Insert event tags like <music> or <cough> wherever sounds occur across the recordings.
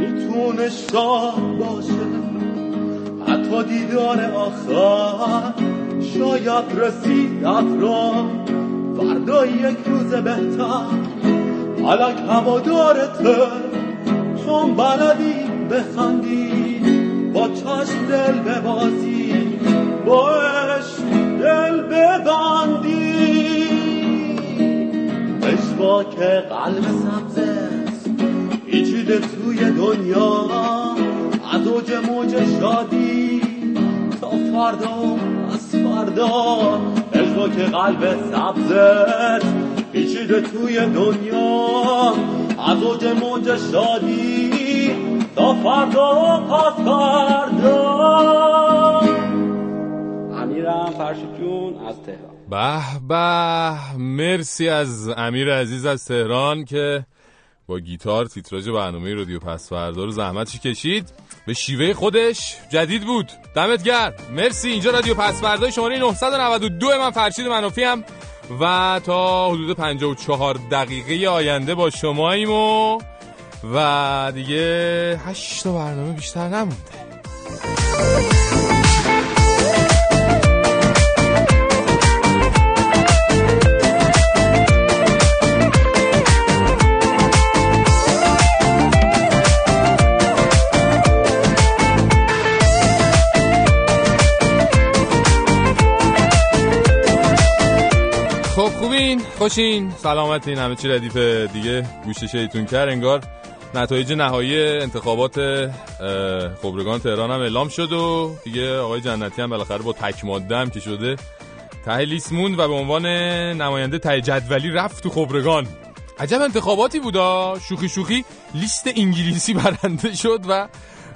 می‌تونه شاد باشه. حتی دیدار آخر شاید رسید را فردا یک روز بهتر. حالا هوادارته چون بلدی بخندی. با چشم دل ببازی. با عشق دل ببندی. که قلب سبزست توی دنیا از اوج موج شادی تا فردا از فردا. که قلب سبزت پیچیده توی دنیا. از اوج موج شادی تا فردا پس فردا. امیرم فرشید جون از تهران. به به مرسی از امیر عزیز از تهران که با گیتار تیتراژ برنامه رادیو پسوردا رو زحمتش کشید؟ به شیوه خودش جدید بود. دمت گرم. مرسی. اینجا رادیو پسوردا شماره 992 من فرشید منافی هم و تا حدود 54 دقیقه آینده با شماییم و و دیگه 8 تا برنامه بیشتر نمونده. خوشین. سلامتین همه چی ردیف دیگه. گوشه شیطون کر انگار. نتایج نهایی انتخابات خبرگان تهران هم اعلام شد و دیگه آقای جنتی هم بالاخره با تک ماده هم که شده ته و به عنوان نماینده ته جدولی رفت تو خبرگان. عجب انتخاباتی بودا. شوخی شوخی لیست انگلیسی برنده <laughs> شد و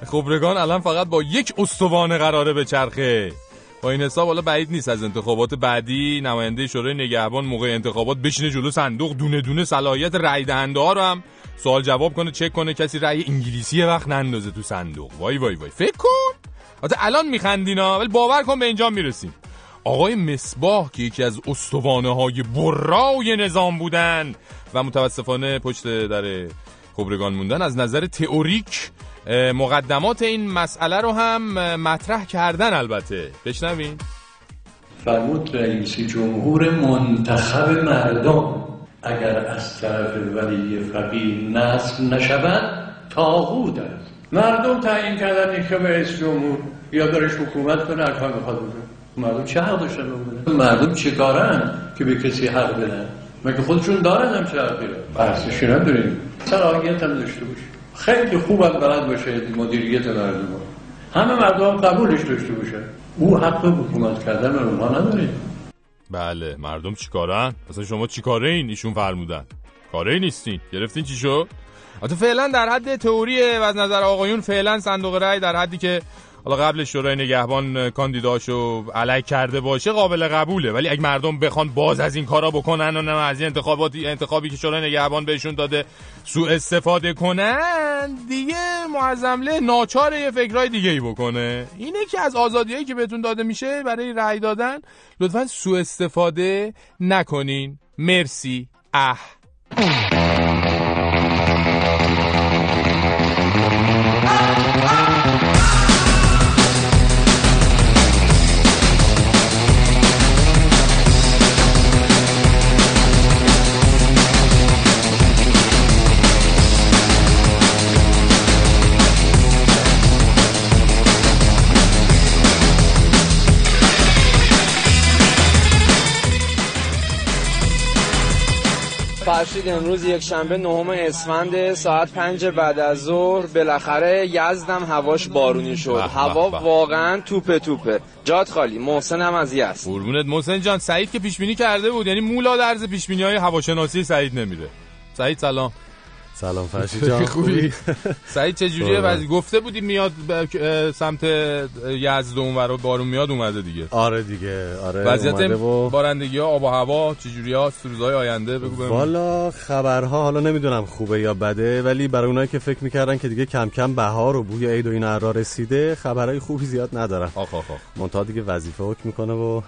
خبرگان الان فقط با یک استوانه قراره به چرخه. با این حساب حالا بعید نیست از انتخابات بعدی نماینده شورای نگهبان موقع انتخابات بشینه جلو صندوق دونه دونه صلاحیت رأی دهنده ها رو هم سوال جواب کنه چک کنه کسی رأی انگلیسی وقت نندازه تو صندوق. وای وای وای. فکر کن. حتی الان میخندینا ولی باور کن به اینجا می‌رسیم. آقای مصباح که یکی از استوانه های برای نظام بودن و متاسفانه پشت در خبرگان موندن از نظر تئوریک مقدمات این مسئله رو هم مطرح کردن البته. بشنوین. فرمود رئیس جمهور منتخب مردم اگر از طرف ولی فقیه نصب نشود تاغود است. مردم تعیین کردن که رئیس جمهور یا دارش حکومت کنه هر می‌خواد مردم چه حق داشتن مردم چه کارن که به کسی حق بدن؟ مگه خودشون دارن هم چه حقی رو؟ بحثشی نداریم. صلاحیت هم داشته باشه خیلی خوب هم بلد باشه مدیریت مردم همه مردم قبولش داشته باشه او حق حکومت کردن به اونها نداره بله مردم چیکارن اصلا شما چیکاره این ایشون فرمودن. کاره نیستین. گرفتین چی شد؟ حتی فعلا در حد تئوریه و از نظر آقایون فعلا صندوق رأی در حدی که حالا قبل شورای نگهبان کاندیداشو علیک کرده باشه قابل قبوله. ولی اگه مردم بخوان باز از این کارا بکنن و نه از این انتخاباتی انتخابی که شورای نگهبان بهشون داده سوء استفاده کنن دیگه معظمله ناچار یه فکرای دیگه ای بکنه. اینه که از آزادیایی که بهتون داده میشه برای رأی دادن لطفا سوء استفاده نکنین. مرسی. اه. فرشید امروز یک شنبه نهم اسفند ساعت پنج بعد از ظهر. بالاخره یزدم هواش بارونی شد. هوا واقعا توپه توپه. جات خالی محسن هم از یزد. قربونت محسن جان. سعید که پیش بینی کرده بود یعنی مولا درز پیش بینی های هواشناسی سعید نمیره سعید سلام. سلام فرشی جان. خوبی. سعید چه جوریه؟ وضعی گفته بودی میاد سمت یزد اونور بارون میاد اومده دیگه. آره دیگه. آره وضعیت و... بارندگی ها آب و هوا چه جوری ها روزهای آینده بگو بهم. والا خبرها حالا نمی‌دونم خوبه یا بده ولی برای اونایی که فکر می‌کردن که دیگه کم کم بهار و بوی عید و این رسیده خبرهای خوبی زیاد ندارن. آخ آخ. منتها دیگه وظیفه حکم می‌کنه و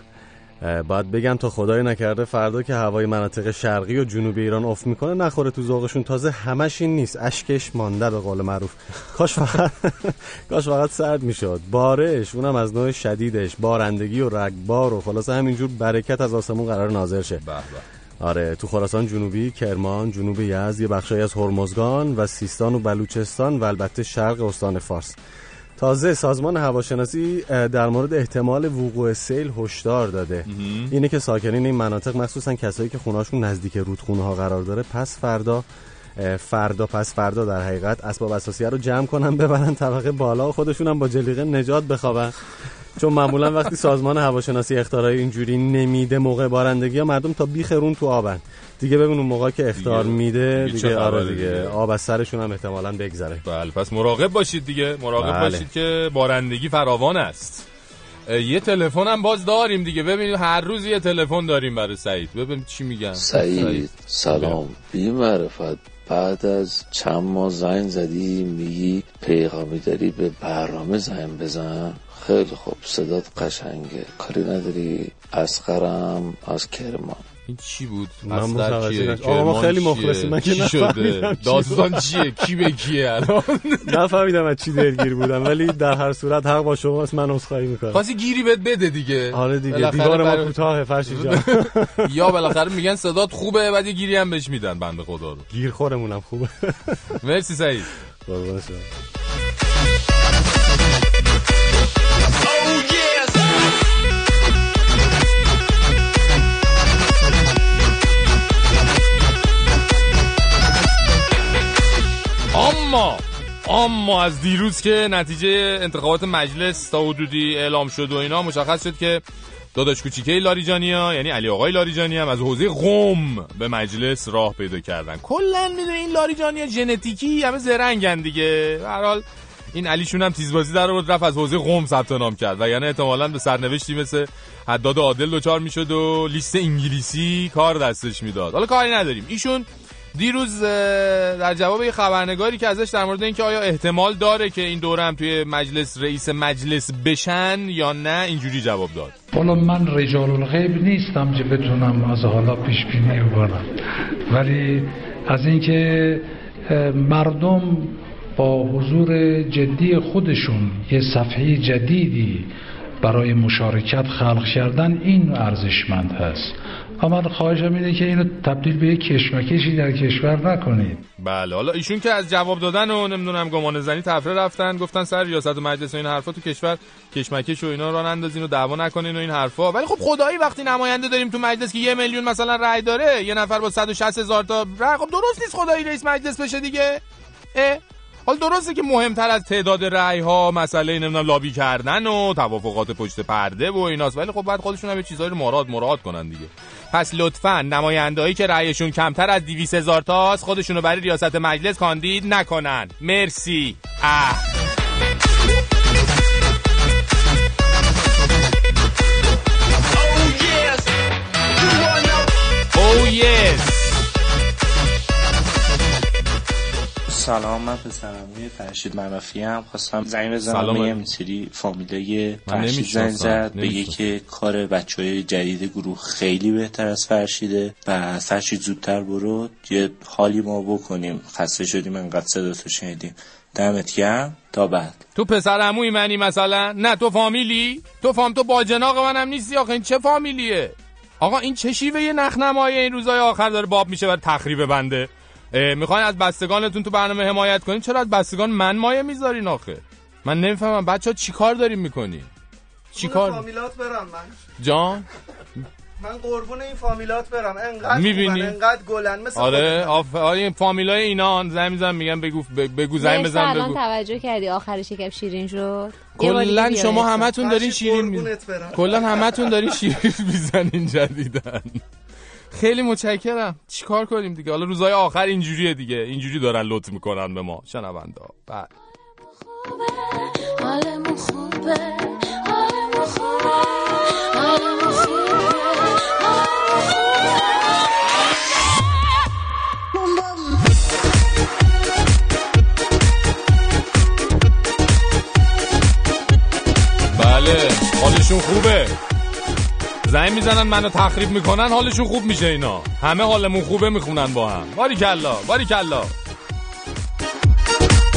باید بگم تا خدای نکرده فردا که هوای مناطق شرقی و جنوبی ایران افت می‌کنه نخوره تو ذوقشون. تازه همش این نیست. اشکش مانده به قول معروف. کاش فقط <laughs> کاش فقط سرد می‌شد. بارش اونم از نوع شدیدش. بارندگی و رگبار و خلاصه همینجور برکت از آسمون قرار نازل شه. آره تو خراسان جنوبی کرمان جنوب یزد یه بخشی از هرمزگان و سیستان و بلوچستان و البته شرق استان فارس. تازه سازمان هواشناسی در مورد احتمال وقوع سیل هشدار داده. اینه که ساکنین این مناطق مخصوصا کسایی که خونهاشون نزدیک رودخونه ها قرار داره پس فردا فردا پس فردا در حقیقت اسباب اساسیه رو جمع کنن <laughs> ببرن طبقه بالا و خودشون هم با جلیقه نجات بخوابن. چون معمولا وقتی سازمان هواشناسی اختارای اینجوری نمیده موقع بارندگی ها مردم تا بیخرون تو آبن. دیگه ببین اون موقع که اختار میده دیگه آره دیگه. آب از سرشون هم احتمالاً بگذره. بله پس مراقب باشید دیگه. مراقب بله. باشید که بارندگی فراوان است. یه تلفن هم باز داریم دیگه. ببینید هر روز یه تلفن داریم برای سعید. ببین چی میگن. سعید, سلام. بی معرفت بعد از چند ماه زنگ زدی میگی پیغامی داری به برنامه زنگ بزن؟ خیلی خوب. صدات قشنگه. کاری نداری؟ اسقرم از کرمان. این چی بود؟ من متوجه آقا ما خیلی مخلصیم. من که شده؟ داستان چیه؟ کی به کیه الان؟ <laughs> نفهمیدم از چی دلگیر بودم ولی در هر صورت حق با شماست. من عذرخواهی می‌کنم. خواستی گیری بهت بده دیگه. آره دیگه. دیوار ما کوتاه فرشی جان. <laughs> یا بالاخره میگن صدات خوبه بعد گیری هم بهش میدن بنده خدا رو. گیر خورمونم خوبه. مرسی سعید. <laughs> قربان شما. اما اما از دیروز که نتیجه انتخابات مجلس تا حدودی اعلام شد و اینا مشخص شد که داداش کوچیکه لاریجانیا یعنی علی آقای لاریجانی هم از حوزه قم به مجلس راه پیدا کردن. کلا می‌دونی این لاریجانیا ژنتیکی همه زرنگن دیگه. به حال این علیشون هم تیزبازی در آورد رفت از حوزه قم ثبت نام کرد. و یعنی احتمالاً به سرنوشتی مثل حداد عادل دچار می‌شد و لیست انگلیسی کار دستش می‌داد. حالا کاری نداریم. ایشون دیروز در جواب یه خبرنگاری که ازش در مورد اینکه آیا احتمال داره که این دوره هم توی مجلس رئیس مجلس بشن یا نه اینجوری جواب داد. حالا من رجال الغیب نیستم که بتونم از حالا پیش بینی کنم ولی از اینکه مردم با حضور جدی خودشون یه صفحه جدیدی برای مشارکت خلق کردن این ارزشمند هست. اما خواهشم اینه که اینو تبدیل به یک کشمکشی در کشور نکنید. بله حالا ایشون که از جواب دادن و نمی‌دونم گمان زنی تفره رفتن گفتن سر ریاست و مجلس و این حرفا تو کشور کشمکش و اینا راه اندازین و دعوا نکنین و این حرفا. ولی خب خدایی وقتی نماینده داریم تو مجلس که یه میلیون مثلا رأی داره یه نفر با 160 هزار تا رأی خب درست نیست خدایی رئیس مجلس بشه دیگه؟ حال درسته که مهمتر از تعداد رأی ها مسئله نمی‌دونم لابی کردن و توافقات پشت پرده و ایناست. ولی خب بعد خودشون هم چیزایی رو مراد مراد کنن دیگه. پس لطفا نمایندهایی که رأیشون کمتر از 200 هزار تاست خودشونو برای ریاست مجلس کاندید نکنن. مرسی. اه. Oh yes. سلام من پسرموی فرشید منافی هم خواستم. زنگ بزنم به یه سری فامیلای فرشید زنگ زد بگه که کار بچه های جدید گروه خیلی بهتر از فرشیده و فرشید زودتر برو یه حالی ما بکنیم. خسته شدیم انقدر صدا تو شنیدیم. دمت گرم تا بعد. تو پسر عموی منی مثلا؟ نه تو فامیلی؟ تو فام تو با جناق منم نیستی آخه این چه فامیلیه؟ آقا این چه شیوه یه نخنمای این روزای آخر داره باب میشه بر تخریب بنده؟ می‌خواین از بستگانتون تو برنامه حمایت کنین؟ چرا از بستگان من مایه می‌ذارین آخه؟ من نمی‌فهمم. بچه ها چی کار داریم می‌کنین؟ چی کار؟ فامیلات برم من. جان؟ من قربون این فامیلات برم. انقدر می‌بینی؟ انقدر گلن. مثل آره آف... آره فامیلای اینا زنگ می‌زنم میگن بگو بگو زنگ بزن بگو. توجه کردی. آخرش یکم شیرین شد. کلا شما همتون دارین شیرین کلا همتون دارین شیرین می‌زنین جدیدن خیلی متشکرم. چیکار کنیم دیگه؟ حالا روزهای آخر اینجوریه دیگه. اینجوری دارن لطف می‌کنن به ما. شنوندا. بعد بله. حالشون خوبه. زنگ می‌زنن منو تخریب می‌کنن حالشون خوب میشه اینا. همه حالمون خوبه می‌خونن با هم. باری کلا باری کلا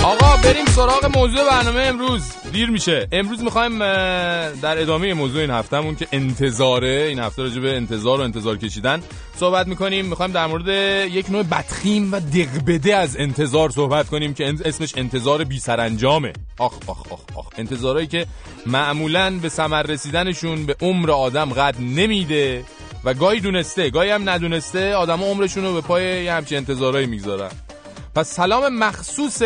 آقا بریم سراغ موضوع برنامه امروز. دیر میشه. امروز می‌خوایم در ادامه موضوع این هفتهمون که انتظاره این هفته راجع به انتظار و انتظار کشیدن صحبت می‌کنیم. می‌خوایم در مورد یک نوع بدخیم و دقبده از انتظار صحبت کنیم که اسمش انتظار بی سرانجامه. آخ آخ آخ آخ. انتظارهایی که معمولا به ثمر رسیدنشون به عمر آدم قد نمیده و گاهی دونسته گاهی هم ندونسته آدم عمرشون رو به پای یه همچین انتظارهایی می‌گذارن. پس سلام مخصوص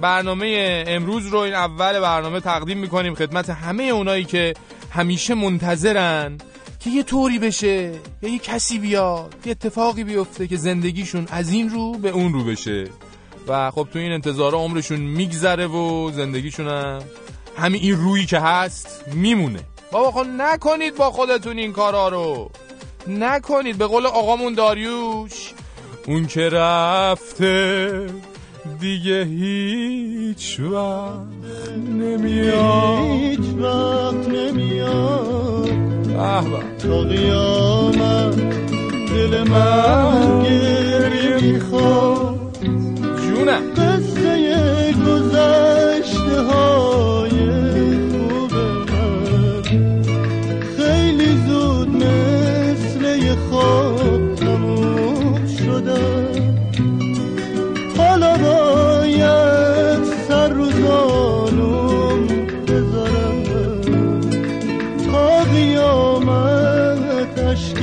برنامه امروز رو این اول برنامه تقدیم می‌کنیم خدمت همه اونایی که همیشه منتظرن که یه طوری بشه یا یه کسی بیاد یه اتفاقی بیفته که زندگیشون از این رو به اون رو بشه. و خب تو این انتظار عمرشون میگذره و زندگیشون هم همین این رویی که هست میمونه. بابا خب نکنید با خودتون این کارا رو. نکنید. به قول آقامون داریوش اون که رفته دیگه هیچ وقت نمیاد. هیچ وقت نمیاد. تا قیامت دل من گریه می‌خواد. جونم. قصه گذشته های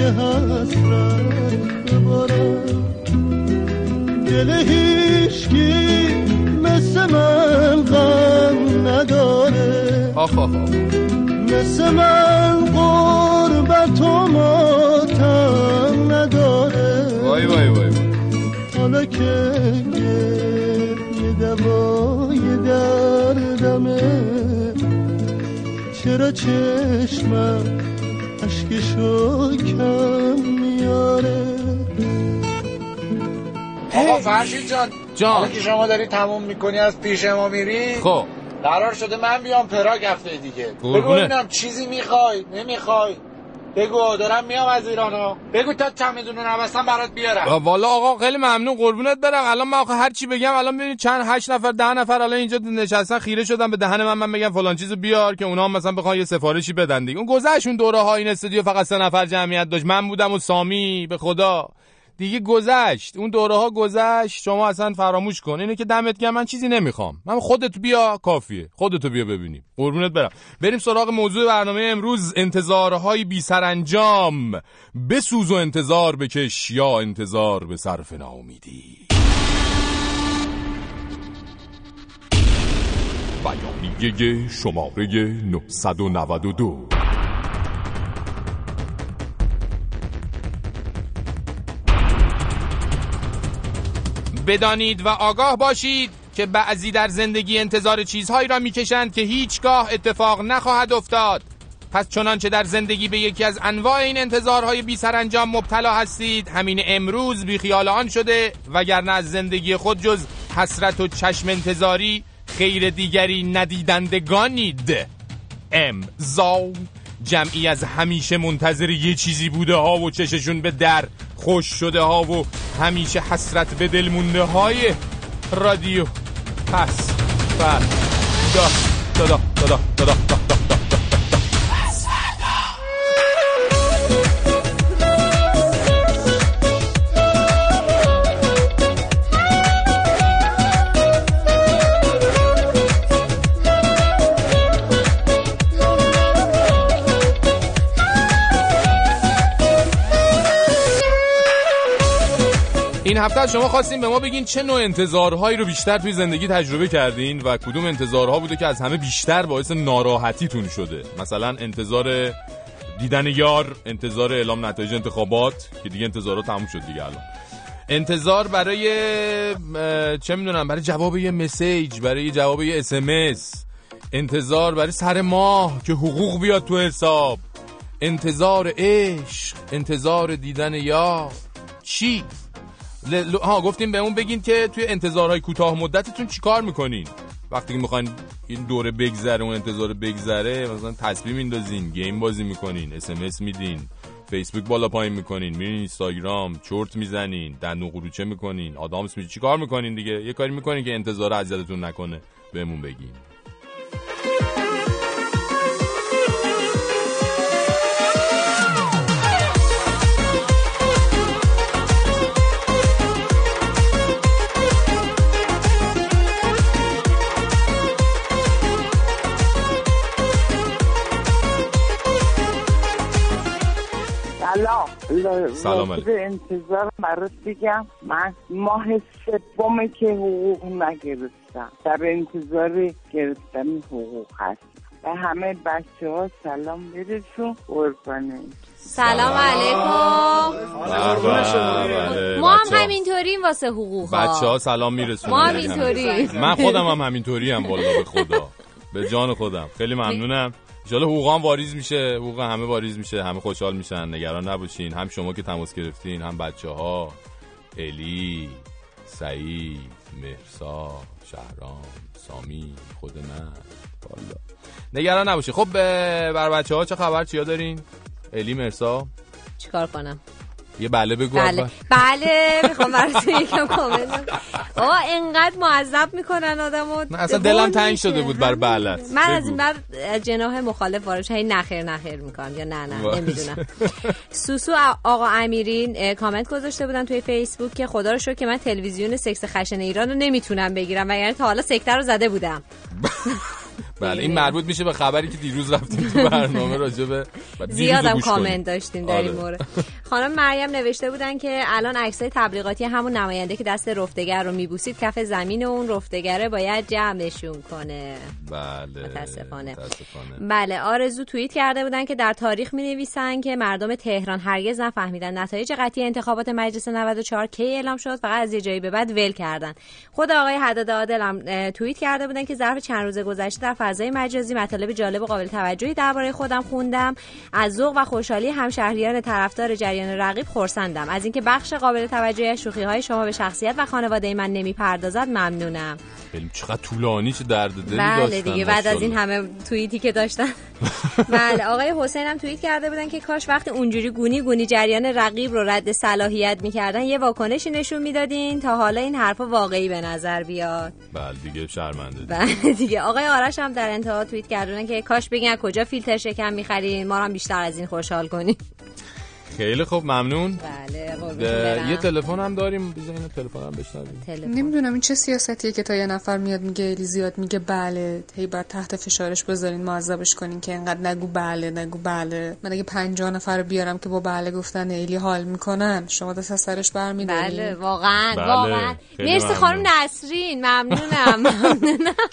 حسرت ببارم. دل هیشگی مثل من غم نداره. مثل من قربت و ماتم نداره. وای وای وای حالا که یه دوای دردمه چرا چشمم عشقشو کم میاره. آقا فرشید جان جان. که شما داری تموم می‌کنی از پیش ما میری خب. قرار شده من بیام پراگ هفته دیگه. بگو ببینم چیزی می‌خوای نمی‌خوای. بگو دارم میام از ایرانو بگو تا چمدون نوستم برات بیارم. والا آقا خیلی ممنون قربونت برم. الان من هر چی بگم الان ببینید چند هشت نفر ده نفر الان اینجا نشستن خیره شدن به دهن من من بگم فلان چیزو بیار که اونا هم مثلا بخوان یه سفارشی بدن دیگه. اون گذشت دوره ها این استودیو فقط سه نفر جمعیت داشت. من بودم و سامی به خدا. دیگه گذشت. اون دوره ها گذشت. شما اصلا فراموش کن. اینه که دمت گرم. من چیزی نمی‌خوام. من خودت بیا کافیه. خودتو بیا ببینیم. قربونت برم. بریم سراغ موضوع برنامه امروز. انتظارهای بی سرانجام. بسوز و انتظار بکش یا انتظار به صرف ناامیدی. بیانیه شماره 992 بدانید و آگاه باشید که بعضی در زندگی انتظار چیزهایی را می‌کشند که هیچگاه اتفاق نخواهد افتاد. پس چنانچه در زندگی به یکی از انواع این انتظارهای بی سرانجام مبتلا هستید همین امروز بی خیال آن شده وگرنه از زندگی خود جز حسرت و چشم انتظاری خیر دیگری ندیدندگانید. امضا. جمعی از همیشه منتظر یه چیزی بوده ها و چششون به در خوش شده ها و همیشه حسرت به دل مونده های رادیو. پس بر دا دا دا دا هفته شما خواستیم به ما بگین چه نوع انتظارهایی رو بیشتر توی زندگی تجربه کردین و کدوم انتظارها بوده که از همه بیشتر باعث ناراحتیتون شده؟ مثلا انتظار دیدن یار انتظار اعلام نتایج انتخابات که دیگه انتظارات تموم شد دیگه الان. انتظار برای چه می‌دونم برای جواب یه مسیج برای جواب یه اسمس انتظار برای سر ماه که حقوق بیاد تو حساب. انتظار عشق انتظار دیدن یار. چی؟ ل... ها گفتیم به اون بگین که توی انتظارهای کوتاه مدتتون چیکار می‌کنین؟ وقتی که می‌خواین این دوره بگذره اون انتظار بگذره مثلا تصمیم میندازین گیم بازی می‌کنین اس میدین فیسبوک بالا پایین می‌کنین میرین اینستاگرام چرت می‌زنین دندون قروچه می‌کنین آدامس می چی کار می‌کنین دیگه؟ یه کاری می‌کنین که انتظار اذیتتون نکنه بهمون بگین. سلام. سلام انتظار برات بگم من ماه سومه که حقوق نگرفتم. در انتظار گرفتن حقوق هست. به همه بچه ها سلام برسون. قربانه سلام علیکم. ما هم همینطوریم واسه حقوق بچه ها سلام میرسون ما همینطوری من خودم هم همینطوری هم والا به خدا. به جان خودم. خیلی ممنونم. ان حقوق واریز میشه حقوق همه واریز میشه همه خوشحال میشن نگران نباشین. هم شما که تماس گرفتین هم بچه ها الی سعید مرسا شهرام سامی خود من. بالا نگران نباشه خب بر بچه ها چه خبر؟ چیا دارین؟ الی مرسا چیکار کنم؟ یه بله بگو بله. بله می‌خوام <laughs> براتون یکم کامل آقا انقدر معذب می‌کنن آدمو. اصلا دلم تنگ شده بود بر بله من از این بعد جناح مخالف وارد هی نخیر نخیر می‌کنم. یا نه نه نمی‌دونم. سوسو آقا امیرین کامنت گذاشته بودن توی فیسبوک که خدا رو شکر که من تلویزیون سکس خشن ایران رو نمی‌تونم بگیرم. وگرنه تا حالا سکتر رو زده بودم. <laughs> بله این مربوط میشه به خبری که دیروز رفتیم تو برنامه راجبه زیادم کامنت داشتیم در این آره. مورد. خانم مریم نوشته بودن که الان عکسای تبلیغاتی همون نماینده که دست رفتگر رو میبوسید کف زمین اون رفتگره باید جمعشون کنه. بله متاسفانه. بله آرزو توییت کرده بودن که در تاریخ می نویسن که مردم تهران هرگز نفهمیدن نتایج قطعی انتخابات مجلس 94 کی اعلام شد. فقط از یه جایی به بعد ول کردن. خود آقای حداد عادل هم توییت کرده بودن که ظرف چند روز گذشته در فضای مجازی مطالب جالب و قابل توجهی درباره خودم خوندم. از ذوق و خوشحالی همشهریان طرفدار جریان رقیب خورسندم از اینکه بخش قابل توجهی از شوخی های شما به شخصیت و خانواده من نمی‌پردازد ممنونم. خیلی چقدر طولانی چه درد دلی بله دیگه بعد از این همه توییتی که داشتن. <laughs> بله آقای حسین هم توییت کرده بودن که کاش وقتی اونجوری گونی گونی جریان رقیب رو رد صلاحیت می‌کردن یه واکنشی نشون می‌دادین تا حالا این حرف واقعی به نظر بیاد. بله دیگه شرمنده بله دیگه. آقای آرش هم در انتها توییت کردن که کاش بگین کجا فیلتر شکم می‌خرین ما هم بیشتر از این خوشحال کنیم. خیلی خوب ممنون. بله یه تلفن هم داریم بزنین تلفن هم بشنویم. نمی‌دونم این چه سیاستیه که تا یه نفر میاد میگه ایلی زیاد میگه بله هی بعد تحت فشارش بذارین معذبش کنین که اینقدر نگو بله نگو بله. من اگه 50 نفر بیارم که با بله گفتن ایلی حال می‌کنن شما دست از سرش برمیدارین. بله واقعا بله. واقعا. مرسی خانم نسرین <laughs> ممنونم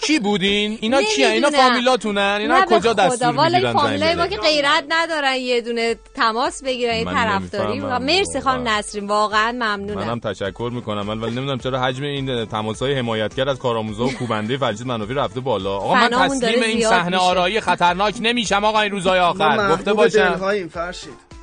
کی بودین؟ اینا کیه اینا فامیلاتونن؟ اینا کجا دستور می‌گیرن فامیلای ما که غیرت ندارن یه دونه تماس بگیرن طرفداری. مرسی خانم نسرین واقعا ممنونم. منم تشکر می‌کنم. ولی نمی‌دونم چرا حجم این تماسهای حمایتگر از کارآموزا و کوبنده فرجید منافی رفته بالا. آقا من تسلیم این صحنه آرایی خطرناک نمیشم آقا این روزهای آخر. گفته باشم.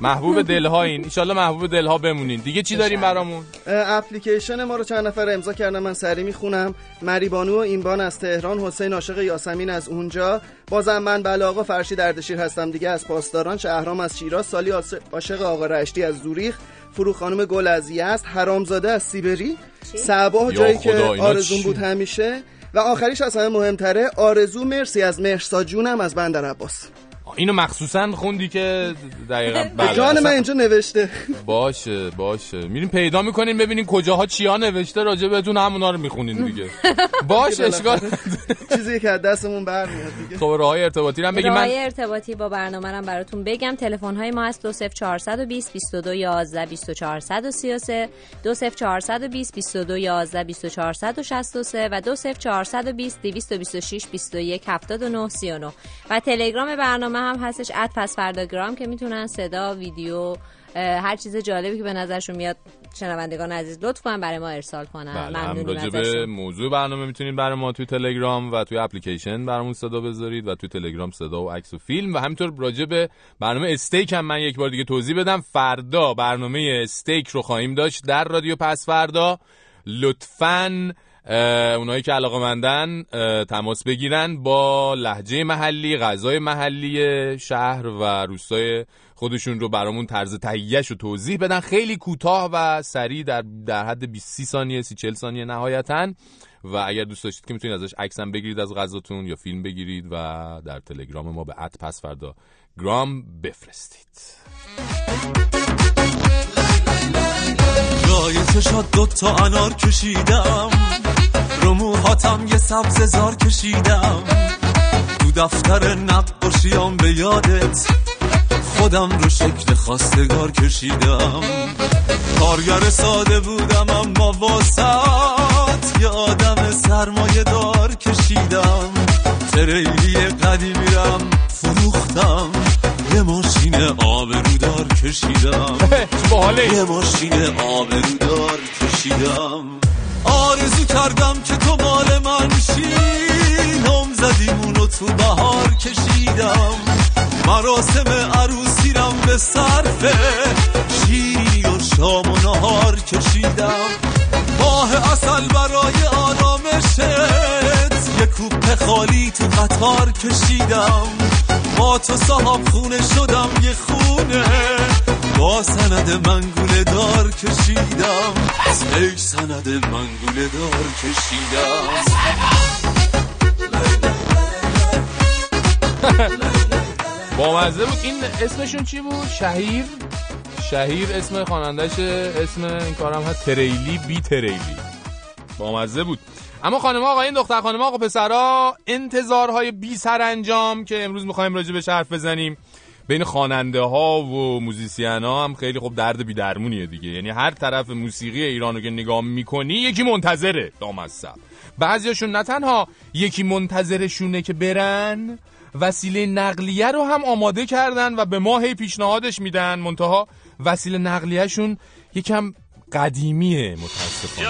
محبوب دلهاین ان محبوب دلها بمونین. دیگه چی داریم برامون؟ اپلیکیشن ما رو چند نفر امضا کردن. من سری می‌خونم. مریبانو و اینبان از تهران حسین عاشق یاسمین از اونجا. بازم من بله آقا فرشی دردشیر هستم دیگه. از پاسداران شهرام از شیراز سالی عاشق آقا رشتی از زوریخ. فرو خانم گل از یزد حرامزاده از سیبری. صباه جایی که آرزون بود همیشه. و آخریش از همه مهمتره. آرزو مرسی از مرسا جونم از بندر عباس. اینو مخصوصا خوندی که دقیقا <laughs> بله. جان من اینجا نوشته. باشه باشه. میریم پیدا می‌کنیم ببینیم کجاها چیا نوشته راجع بهتون همونا رو می‌خونین دیگه. <laughs> باشه اشکال <laughs> چیزی که از دستمون برمیاد دیگه. خب راه ارتباطی رو بگیم من ارتباطی با برنامه رو براتون بگم. تلفن های ما هست 20420 22 11 2433 20420 22 11 2463 و 20420 226 21 79 39 و تلگرام برنامه هم هستش. اد پس فرداگرام که می‌تونن صدا ویدیو هر چیز جالبی که به نظرشون میاد شنوندگان عزیز لطف کنن برای ما ارسال کنن. بله هم راجع موضوع برنامه می‌تونید برای ما توی تلگرام و توی اپلیکیشن برامون صدا بذارید و توی تلگرام صدا و عکس و فیلم و همینطور راجع به برنامه استیک هم من یک بار دیگه توضیح بدم. فردا برنامه استیک رو خواهیم داشت در رادیو پس فردا. لطفاً اونایی که علاقه مندن تماس بگیرن با لحجه محلی غذای محلی شهر و روستای خودشون رو برامون طرز تهیهش رو توضیح بدن. خیلی کوتاه و سریع در در حد 20 ثانیه 30 40 ثانیه نهایتا. و اگر دوست داشتید که می‌تونید ازش عکسم بگیرید از غذاتون یا فیلم بگیرید و در تلگرام ما به ات پس فردا گرام بفرستید. جای چشات دوتا انار کشیدم. رو موهاتم یه سبز زار کشیدم. تو دفتر نقاشیام به یادت خودم رو شکل خواستگار کشیدم. کارگر ساده بودم اما واسط یه آدم سرمایه دار کشیدم. تریلی قدیمیرم فروختم. یه ماشین آبرودار کشیدم. یه ماشین آبرودار کشیدم. آرزو کردم که تو مال من شی. نام زدیمونو تو بهار کشیدم. مراسم عروسیرم به صرفه. شیری و شام و نهار کشیدم. ماه اصل برای آرامشت یه کوپه خالی تو قطار کشیدم. با تو صاحب خونه شدم یه خونه. با سند منگوله دار کشیدم. ای سند منگوله دار کشیدم. <laughs> بامزه بود. این اسمشون چی بود؟ شهیر؟ شهیر اسم خوانندهش اسم این کارم هست تریلی بی تریلی. بامزه بود. اما خانم آقا این دختر خانم آقا پسرا انتظارهای بی انجام که امروز می‌خوایم راجع به حرف بزنیم. بین خواننده ها و موزیسین ها هم خیلی خوب درد بی درمونیه دیگه. یعنی هر طرف موسیقی ایرانو که نگاه می‌کنی یکی منتظره دامصب بعضیاشون نه تنها یکی منتظرشونه که برن وسیله نقلیه رو هم آماده کردن و به ما هی پیشنهادش میدن. منتها وسیله نقلیهشون یکم قدیمیه متاسفانه.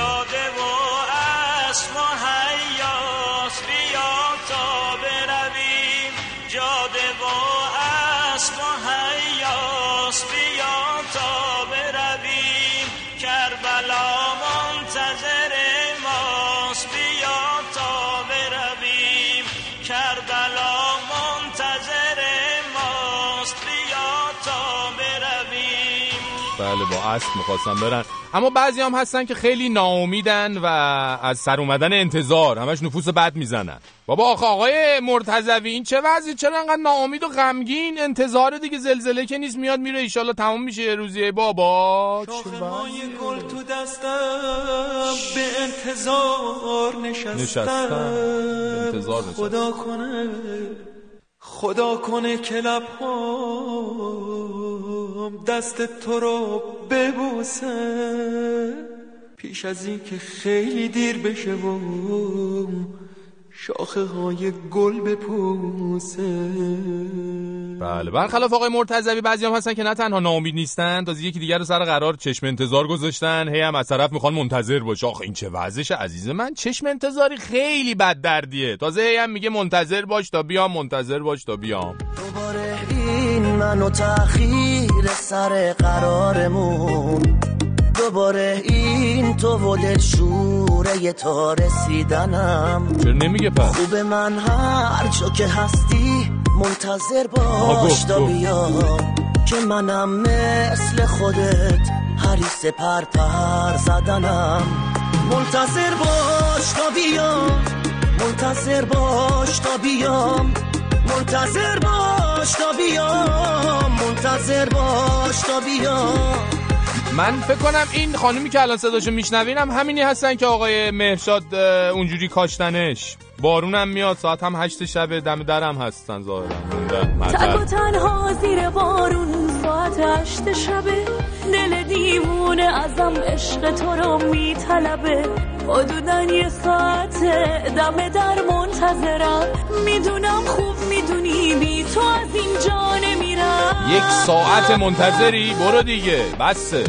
بله با اسب می‌خواستم برن. اما بعضی هم هستن که خیلی ناامیدن و از سر اومدن انتظار. همش نفوس بد می‌زنن. بابا آخه آقای مرتضوی این چه وضعی؟ چرا انقدر ناامید و غمگین؟ انتظار دیگه زلزله که نیست میاد میره ایشالله تموم میشه روزی. بابا گل تو دستم به انتظار نشستم, نشستم. انتظار نشستم. خدا کنه. خدا کنه که لبهام دست تو رو ببوسه. پیش از این که خیلی دیر بشه و شاخه های گل بپوسه. بله برخلاف آقای مرتضوی بعضی هم هستن که نه تنها ناامید نیستن تازه یکی دیگر رو سر قرار چشم انتظار گذاشتن. هی هم از طرف می‌خوان منتظر باشه. آخه این چه وضعشه عزیز من؟ چشم انتظاری خیلی بد دردیه تازه هی هم میگه منتظر باش تا بیام منتظر باش تا بیام. دوباره این منو تأخیر سر قرارمون. دوباره این تو و شوره تا رسیدنم. چرا نمیگه پس؟ خوب من هر جا که هستی منتظر باش تا بیا. که منم مثل خودت هری پر پر زدنم. منتظر باش تا بیام منتظر باش تا بیام منتظر باش تا بیام منتظر باش تا بیام من فکر کنم این خانومی که الان صداشو میشنوین هم همینی هستن که آقای مهرشاد اونجوری کاشتنش. بارونم میاد ساعت هم هشت شب دم درم هستن ظاهرا. تک و تنها زیر بارون ساعت هشت شبه دل دیوونه ازم عشق تو رو میطلبه. حدودن یه ساعت دم در منتظرم. می‌دونم خوب می‌دونی بی تو از اینجا نمیرم. یک ساعت منتظری؟ برو دیگه بسه.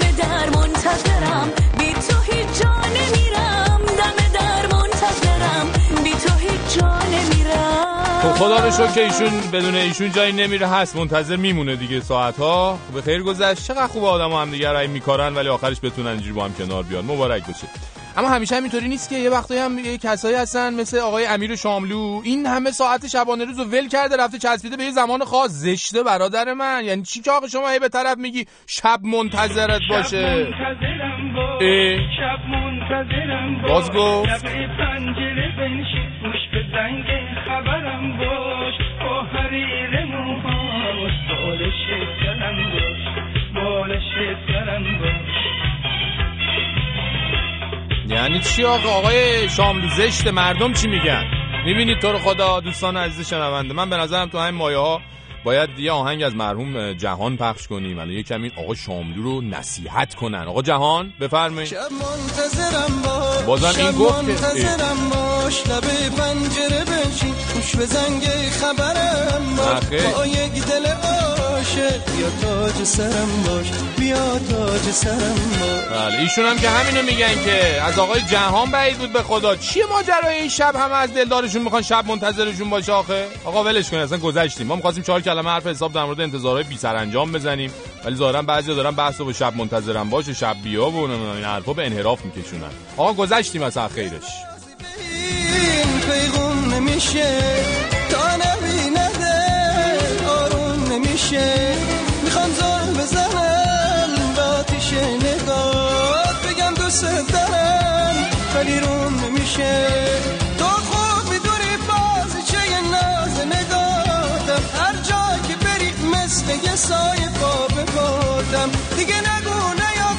در منتظرم بی تو هیچ جا دم در بی تو هیچ جا تو خدا رو که ایشون بدون ایشون جایی نمیره. هست منتظر میمونه دیگه ساعت ها به خیر گذشت. چقدر خوب آدم هم دیگه رای میکارن ولی آخرش بتونن اینجوری با هم کنار بیان. مبارک بشه. اما همیشه همینطوری نیست که یه وقتایی هم یه کسایی هستن مثل آقای امیر شاملو. این همه ساعت شبانه روز ول کرده رفته چسبیده به یه زمان خاص. زشته برادر من. یعنی چی که آقا شما هی به طرف میگی شب منتظرت باشه؟ شب منتظرم باز گفت. خبرم باش. با حریر موهاش بالش سرم باش. بالش سرم باش. یعنی چی آقا؟ آقای شاملو زشت مردم چی میگن؟ می‌بینید تو رو خدا دوستان عزیز شنونده. من به نظرم تو همین مایه ها باید یه آهنگ از مرحوم جهان پخش کنیم. الان یه کمی آقا شاملو رو نصیحت کنن. آقا جهان بفرمایید. بازم این گفت منتظرم باش. لبه پنجره بنشین خوش به زنگ خبرم باش. با یک دل عاشق بیا تاج سرم باش. بیا تاج سرم باش. بله ایشون هم که همینو میگن که از آقای جهان بعید بود به خدا. چیه ماجرای این شب همه از دلدارشون می‌خوان شب منتظرشون باشه آخه؟ آقا ولش کن اصلا گذشتیم. ما می‌خواستیم چهار کلمه حرف حساب در مورد انتظارهای بی انجام بزنیم. ولی ظاهرا بعضی دارن بحث به شب منتظرم باشه شب بیا و این حرفا به انحراف میکشونن. آقا گذشتیم از خیرش. پیغون نمیشه تا نبینده آروم نمیشه. می‌خوام زل بزنم با آتیش نگاه. بگم دوست دارم ولی روم نمیشه. یه سایه پا ببادم دیگه نگو نیا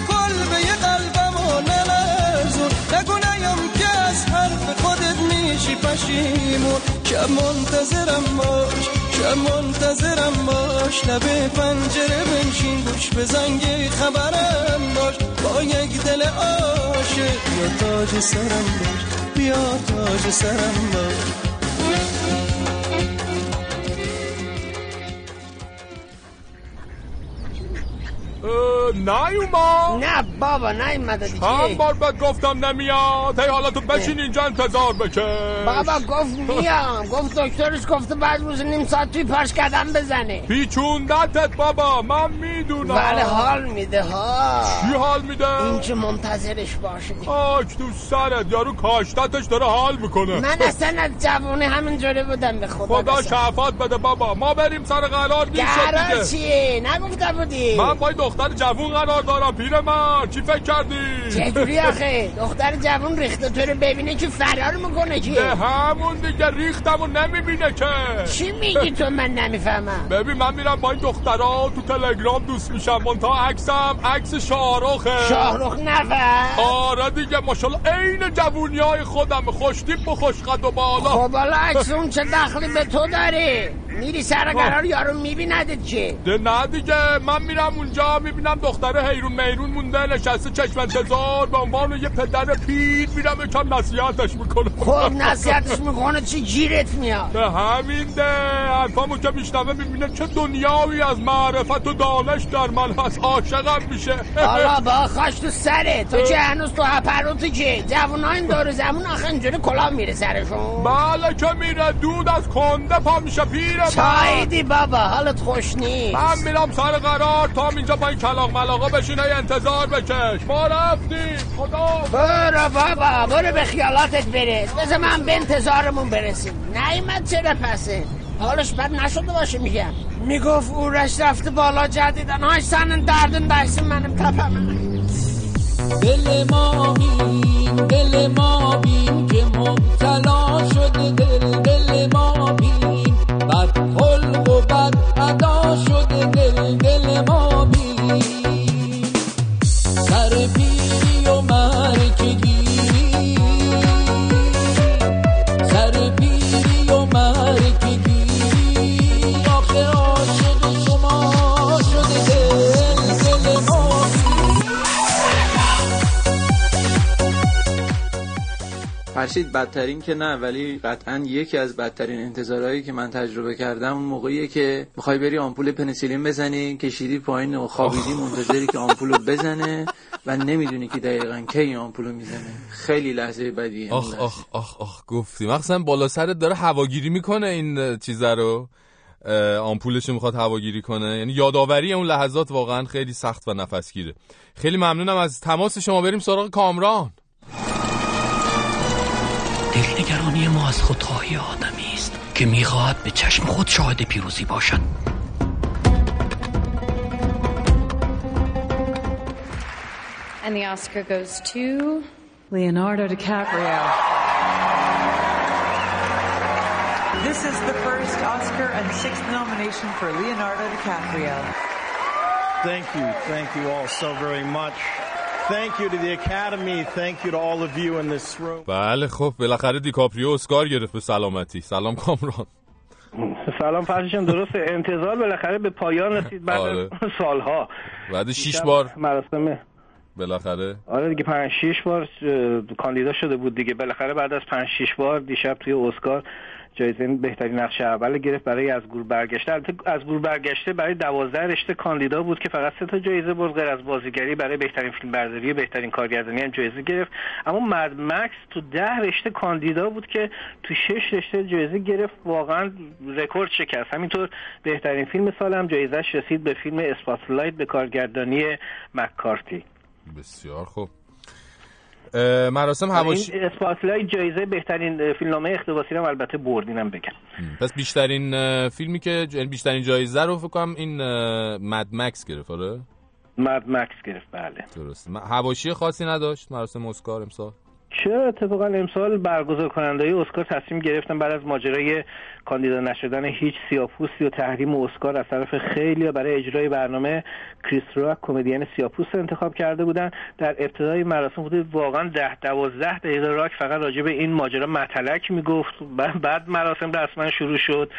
یه قلبم و نلرزون نگو نیام که از حرف خودت میشی پشیمون. شب منتظرم باش شب منتظرم باش. لبه پنجره بنشین گوش به زنگ خبرم باش. با یک دل عاشق بیا تاج سرم باش. بیا تاج سرم باش. نیوما نه بابا نیومده دیگه. چند بار بهت گفتم نمیاد. هی حالا تو بشین اینجا انتظار بکش. بابا گفت میام. گفت دکترش گفته بعد روز نیم ساعت توی پرش کدم بزنه. پیچوندتت بابا من می‌دونم. ولی حال میده ها چی حال میده؟ این که منتظرش باشه. آک تو سرت یارو کاشتتش داره حال می‌کنه. من اصلا از جوانی همین جوره بودم به خدا خدا شفاعت بده بابا. ما بریم سر قرار می‌شد قرار چیه؟ نگفته بودی. من دختر جوون قرار دارم پیر من. چی فکر کردی؟ چجوری آخه؟ دختر جوون ریخته تو رو ببینه که فرار می‌کنه که. همون دیگه ریختم و نمی‌بینه که. چی میگی تو من نمی‌فهمم؟ ببین من میرم با این دخترا تو تلگرام دوست میشم. من تا عکسم عکس شاهرخه. شاهرخ نفر آره دیگه ماشاءالله عین جوونی های خودم خوشتیپ و خوشقد و بالا. خب حالا عکس اون چه دخلی به تو داره؟ میری سر قرار یارو میبیندت چه؟ ده نه دیگه من میرم اونجا می‌بینم دختره حیرون میرون مونده نشسته چشم انتظار به عنوان یه پدر پیر میرم یکم نصیحتش می‌کنه خب نصیحتش می‌کنه چی گیرت میاد؟ به همین ده حرفامو که میشنوه می‌بینه چه دنیایی از معرفت و دانش در من هست. عاشقم میشه. حالا با خاش تو سره. تو که هنوز تو هپروتی که جوانای این دور زمون آخه اینجوری کلاه میره سرشون. بله که میره. دود از کنده پا میشه. پیره چایدی بابا. حالت خوش نیست. من میرم سر قرار تا اینجا با این کلاق ملاقا بشینه انتظار بکش. ما رفتیم خدا. برو بابا برو به خیالاتت برس بذار من به انتظارمون برسیم. نیمت چرا پسه؟ حالش بد نشده باشه میگم. می‌گفت اورش رفته بالا جدیدن. های سنن دردن دایسین منم تپم. دل ما بین دل ما بین که مبتلا شده دل. دل ما بین بد خلق و بد ادا شده دل دل ما فرشید بدترین که نه ولی قطعا یکی از بدترین انتظارهایی که من تجربه کردم اون موقعیه که می‌خوای بری آمپول پنیسیلین بزنی کشیدی پایین و خوابیدی منتظری که آمپولو بزنه <laughs> و نمی‌دونی که دقیقا کی آمپولو می‌زنه. خیلی لحظه بدیه آخ آخ آخ آخ گفتی. مخصوصا بالا سرت داره هواگیری می‌کنه این چیزا رو. آمپولش می‌خواد هواگیری کنه. یعنی یادآوری اون لحظات واقعا خیلی سخت و نفسگیره. خیلی ممنونم از تماس شما. بریم سراغ کامران. دلنگرانی ما از خودخواهی آدمی است که میخواهد به چشم خود شاهد پیروزی باشد And the Oscar goes to Leonardo DiCaprio. This is the first Oscar and sixth nomination for Leonardo DiCaprio. Thank you. Thank you all so very much. Thank you to the Academy. Thank you to all of you in this room. بله خب بالاخره دیکاپریو اسکار گرفت به سلامتی. سلام کامران. سلام فرششم درسته انتظار بالاخره به پایان رسید بعد آره. سالها بعد شیش بار مراسم بالاخره آره دیگه پنج شیش بار کاندیدا شده بود دیگه بالاخره بعد از پنج شیش بار دیشب توی اسکار جایزه بهترین نقش اول گرفت برای از گور برگشته. از گور برگشته برای دوازده رشته کاندیدا بود که فقط سه تا جایزه برد غیر از بازیگری برای بهترین فیلم برداری بهترین کارگردانی هم جایزه گرفت. اما مد مکس تو ده رشته کاندیدا بود که تو شش رشته جایزه گرفت. واقعا رکورد شکست. همینطور بهترین فیلم سال هم جایزش رسید به فیلم اسپاتلایت به کارگردانی مکارتی بسیار خوب. مراسم حواشی این اسپاتلایت جایزه بهترین فیلمنامه اقتباسی رو البته برد اینم بگم. پس بیشترین فیلمی که یعنی بیشترین جایزه رو فکر کنم این مد مکس گرفت آره؟ مد مکس گرفت بله. درست هواشی خاصی نداشت مراسم اسکار امسال؟ چرا اتفاقا امسال برگزار کننده اسکار تصمیم گرفتن بعد از ماجرای کاندیدا نشدن هیچ سیاپوستی و تحریم اسکار از طرف خیلی برای اجرای برنامه کریس راک کمدین سیاپوست انتخاب کرده بودن. در ابتدای مراسم حدود واقعا ده دوازده دقیقه راک فقط راجع به این ماجرا متلک می‌گفت. بعد مراسم رسما شروع شد.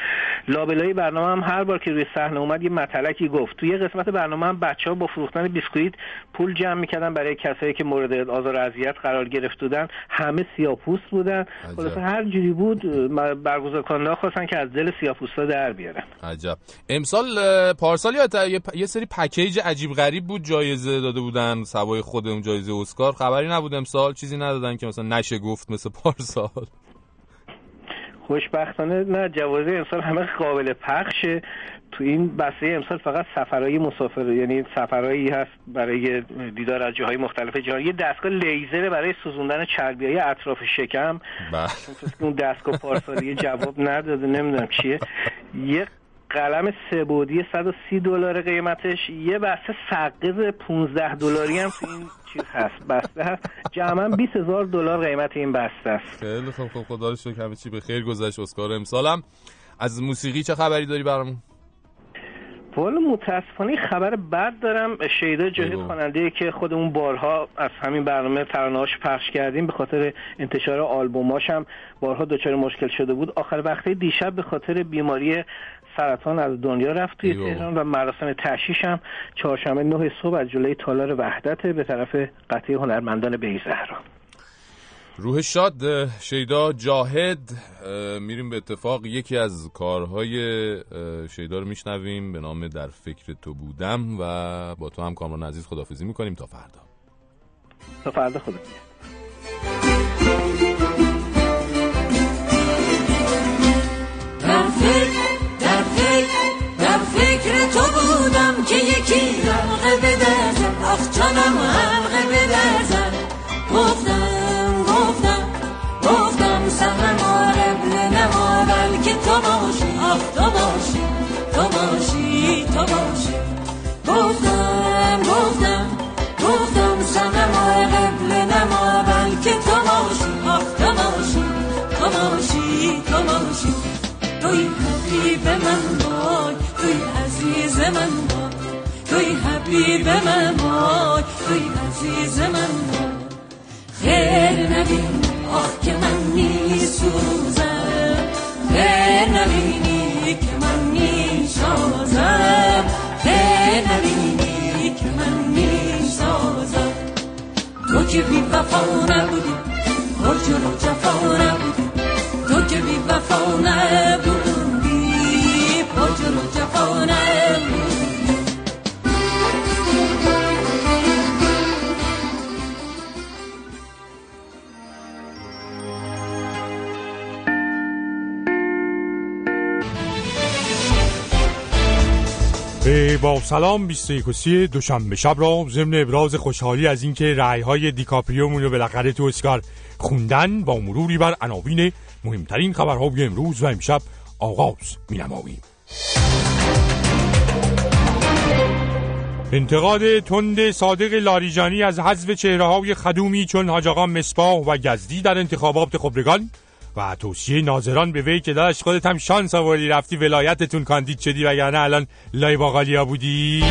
لابلای برنامه هم هر بار که روی صحنه اومد یه متلکی گفت. توی قسمت برنامه هم بچه ها با فروختن بیسکویت پول جمع می‌کردن برای کسایی که مورد آزار و اذیت قرار گرفت بودن. همه سیاپوست بودن. خلاصه هر جوری بود برگزار کننده خواستن که از دل سیاپوستا در بیارن. عجب. امسال پارسال یه سری پکیج عجیب غریب بود جایزه داده بودن سوای خود اون جایزه اسکار. خبری نبود امسال چیزی ندادن که مثلا نشه گفت مثل پارسال. خوشبختانه نه جوازه امسال همه قابل پخشه. تو این بسته امسال فقط سفرهای مسافر یعنی سفرهایی هست برای دیدار از جاهای مختلف جهان. یه دستگاه لیزر برای سوزوندن چربی های اطراف شکم. اون دستگاه پارسالی جواب نداده نمی‌دونم چیه. یه قلم سبودی 130 دلار قیمتش. یه بسته سقز 15 دلاری هم تو این چیز هست. بسته هست. جمعا 20 هزار دلار قیمت این بسته است. خیلی خوب. خب خدا رو شکر همه چی به خیر گذشت. اسکار امسالم. از موسیقی چه خبری داری برامون؟ والا متاسفانه خبر بد دارم. شیدا جهید خواننده که خودمون بارها از همین برنامه ترانه‌هاش پخش کردیم به خاطر انتشار آلبوماش هم بارها دچار مشکل شده بود. آخر وقته دیشب به خاطر بیماری سرطان از دنیا رفت توی تهران و مراسم تشییش هم چهارشنبه نه صبح از جلوی تالار وحدت به طرف قطعه هنرمندان بیزهرا روح شاد شیدا جاهد میریم به اتفاق. یکی از کارهای شیدا رو میشنویم به نام در فکر تو بودم و با تو هم کامران عزیز خدافزی می‌کنیم. تا فردا. تا فردا خدا در فکر در فکر در فکر تو بودم که یکی به درزن آخ جانم حلقه حبیب من بای توی عزیز من بای توی حبیب من بای توی عزیز من بای خیر نبین آه که من می سوزم خیر نبینی که من می خیر نبینی که من می تو که بی وفا نبودی پر جلو جفا نبودی. سلام 21 سی دوشنبه. شب را ضمن ابراز خوشحالی از اینکه رعی های دیکاپریومون رو بالاخره تو اسکار خوندن با مروری بر عناوین مهمترین خبرهای امروز و امشب آغاز مینماییم. انتقاد تند صادق لاریجانی از حذف چهره های خدومی چون حاج آقا مصباح و گزدی در انتخابات خبرگان و توصیه ناظران به وی که داشت خودت هم شانس آوردی رفتی ولایتتون کاندید شدی وگرنه الان لای باقالیا بودی؟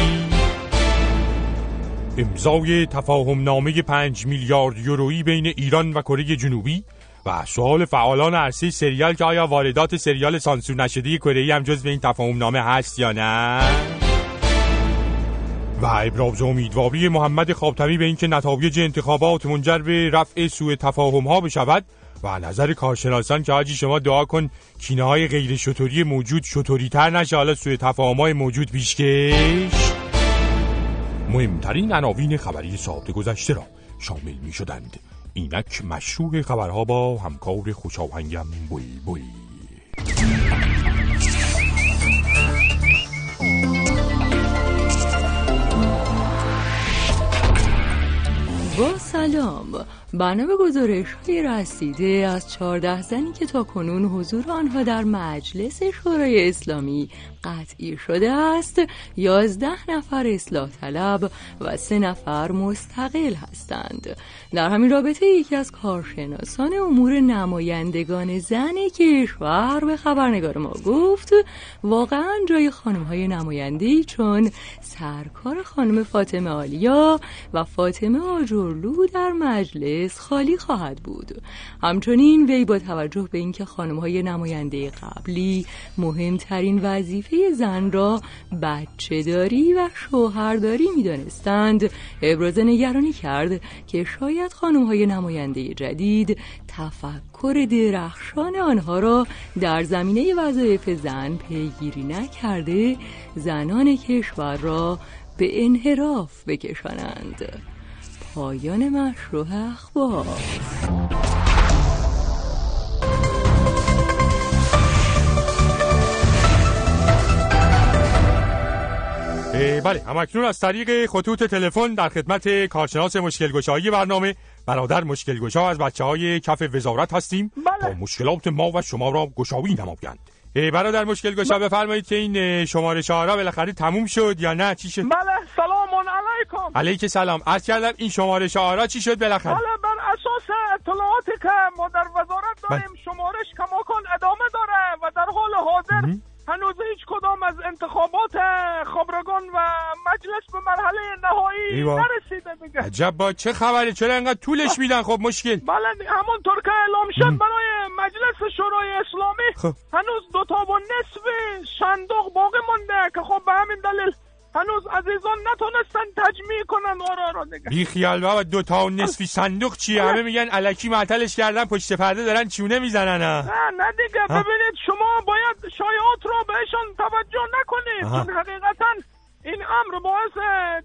امضای تفاهم نامه 5 میلیارد یورویی بین ایران و کره جنوبی و سوال فعالان عرصه سریال که آیا واردات سریال سانسور نشده کره هم جز به این تفاهم نامه هست یا نه؟ و ابراز امیدواری محمد خابتمی به اینکه نتایج انتخابات منجر به رفع سوء تفاهم ها بشود و نظر کارشناسان که حاجی شما دعا کن کینه های غیر شطوری موجود شطوری تر نشه. حالا سوی تفاهم های موجود پیشکش مهمترین عناوین خبری ساعت گذشته را شامل می شدند اینک مشروع خبرها با همکار خوشاهنگم بوی بوی. با سلام. برنامه گزارش های رسیده از چهارده زنی که تا کنون حضور آنها در مجلس شورای اسلامی قطعی شده است یازده نفر اصلاح طلب و سه نفر مستقل هستند. در همین رابطه یکی از کارشناسان امور نمایندگان زن کشور به خبرنگار ما گفت واقعا جای خانم های نماینده چون سرکار خانم فاطمه آلیا و فاطمه آجرلو در مجلس خالی خواهد بود. همچنین وی با توجه به اینکه خانم های نماینده قبلی مهمترین وظیفه زن را بچه داری و شوهرداری می دانستند ابراز نگرانی کرد که شاید خانم های نماینده جدید تفکر درخشان آنها را در زمینه وظایف زن پیگیری نکرده زنان کشور را به انحراف بکشانند. پایان مشروع اخبار. بله همکنون از طریق خطوط تلفن در خدمت کارشناس مشکلگشایی برنامه برادر مشکلگشا از بچه های کف وزارت هستیم. بله. تا مشکلات ما و شما را گشایی نمایند. برادر مشکلگشا بله. بفرمایید که این شماره شعرها بالاخره تموم شد یا نه؟ چی شد؟ بله سلام علیکم. علیک سلام. عرض کردم این شماره شعرها چی شد بالاخره؟ بله بر اساس اطلاعاتی که ما در وزارت داریم بله. شمارش کماکان ادامه داره و در حال حاضر هنوز هیچ کدام از انتخابات خبرگان و مجلس به مرحله نهایی نرسیده دیگه. عجب با چه خبره چرا انقدر طولش میدن؟ خب مشکل. بله همونطور که اعلام شد برای مجلس شورای اسلامی. خب. هنوز دو تا و نصف صندوق باقی مونده که خب به همین دلیل هنوز عزیزان نتونستن تجمیع کنن آرا را دیگه بی خیال بابا دو تا و نصفی صندوق چیه همه میگن الکی معطلش کردن پشت پرده دارن چونه می‌زنن نه نه دیگه. ببینید شما باید شایعات رو بهشون توجه نکنید. چون حقیقتا این امر باعث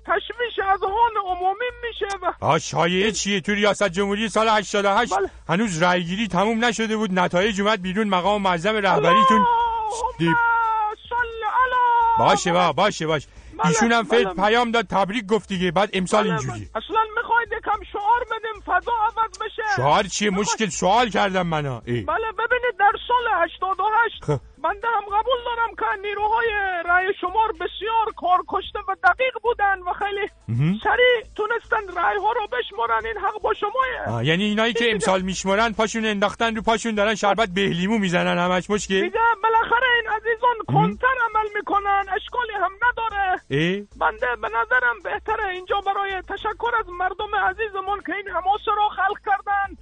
تشویش از هون عمومی میشه و شایعه چیه؟ تو ریاست جمهوری سال 88 بله. هنوز رأیگیری تموم نشده بود. نتایج اومد بیرون مقام معظم رهبریتون. باشه با باشه باشه. ایشون هم. پیام داد تبریک گفت دیگه بعد امسال اینجوری اصلا یکم شعار بدیم فضا عوض بشه. شعار چیه؟ مشکل سوال کردم منو. بله ببینید در سال 88 خب. بنده هم قبول دارم که نیروهای رای شمار بسیار کار کشته و دقیق بودن و خیلی سریع تونستن رای ها رو بشمارن. این حق با شماه یعنی اینایی که امسال میشمارن پاشون انداختن رو پاشون دارن شربت بهلیمو می‌زنن همش مشکل. دیگه بالاخره این عزیزان کنتر عمل می‌کنن اشکالی هم نداره؟ بنده به نظرم بهتره اینجا برای تشکر از مردم عزیزمون که این حماسه رو خلق کردن.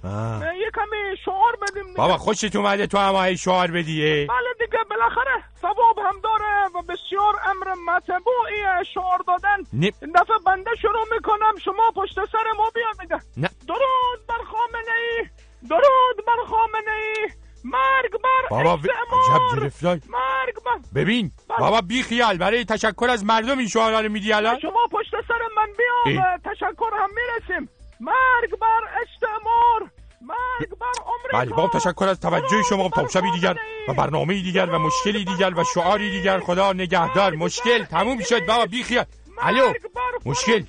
یه کمی شعار بدیم بابا خوشت اومده تو هم شعار بدی بله دیگه بالاخره ثواب هم داره و بسیار امر مطبوعی شعار دادن. این دفعه بنده شروع می‌کنم شما پشت سر ما بیا میگه نه. درود بر خامنه ای درود بر خامنه ای مرگ بر بابا ب... عجب مرگ بر ببین بر... بابا بی خیال. برای تشکر از مردم این شعارا رو میدی الان؟ شما پشت سر من بیام. تشکر هم می‌رسیم. مرگ بر استعمار. مرگ بر بله با تشکر از توجه شما. تا شبی دیگر و برنامه دیگر و مشکلی دیگر و شعاری دیگر. خدا نگهدار. مشکل تموم شد. بابا بی خیال. الو مشکل.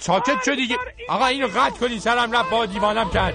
ساکت شدی آقا اینو قطع کنی سرم رفت. با دیوانم کرد.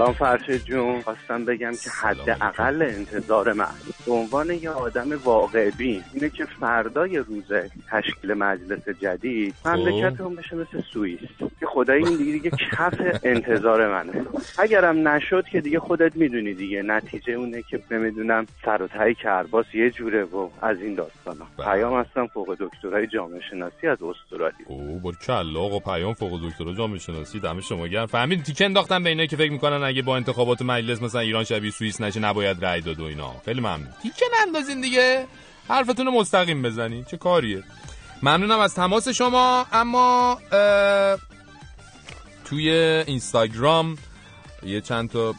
سلام فرشید جون. خواستم بگم که حد اقل انتظار من. به عنوان یه آدم واقع بین اینه که فردای روز تشکیل مجلس جدید خب. مملکتمون بشه مثل سوئیس. که خدایی این دیگه, دیگه کف انتظار منه. اگرم نشد که دیگه خودت می‌دونی دیگه. نتیجه اونه که نمی‌دونم سر و تای کرباس یه جوره و از این داستانا بله. پیام هستم فوق دکترای جامعه شناسی از استرالیا. او بر کلا آقا پیام فوق دکترا جامعه شناسی. دم شما گرم. فهمید تیکه انداختن به اینایی که فکر می‌کنن اگه با انتخابات مجلس مثلا ایران شبیه سوئیس نشه نباید رأی داد و اینا. خیلی ممنون. تیکه نندازین دیگه. حرفتون رو مستقیم بزنین. چه کاریه؟ ممنونم از تماس شما اما توی اینستاگرام یه چند تا